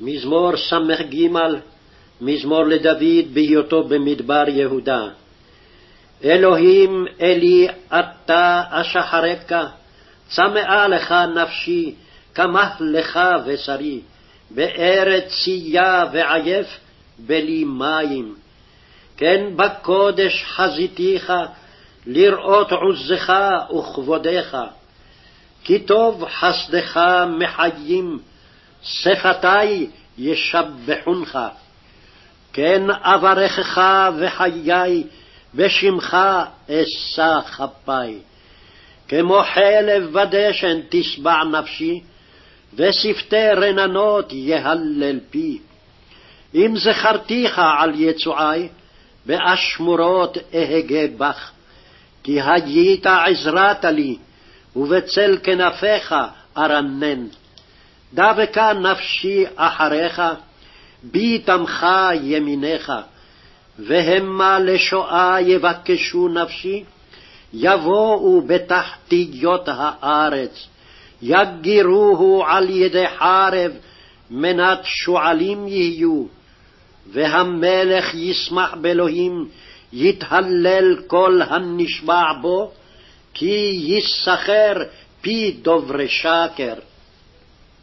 מזמור ס"ג, מזמור לדוד בהיותו במדבר יהודה. אלוהים אלי אתה אשחרק, צמאה לך נפשי, קמח לך בשרי, בארץ צייה ועייף, בלי מים. כן בקודש חזיתיך, לראות עוזך וכבודך. כי טוב חסדך מחיים, שפתי ישבחונך. כן אברכך וחיי, בשמך אשא כפי. כמו חלב ודשן תשבע נפשי, ושפתי רננות יהלל פי. אם זכרתיך על יצועי, באשמורות אהגה בך. כי היית עזרת לי, ובצל כנפיך ארנן. דבקה נפשי אחריך, בי תמכה ימיניך, והמה לשואה יבקשו נפשי, יבואו בתחתיות הארץ, יגירוהו על ידי חרב, מנת שועלים יהיו, והמלך ישמח באלוהים, יתהלל כל הנשבע בו, כי יסחר פי דוברי שקר.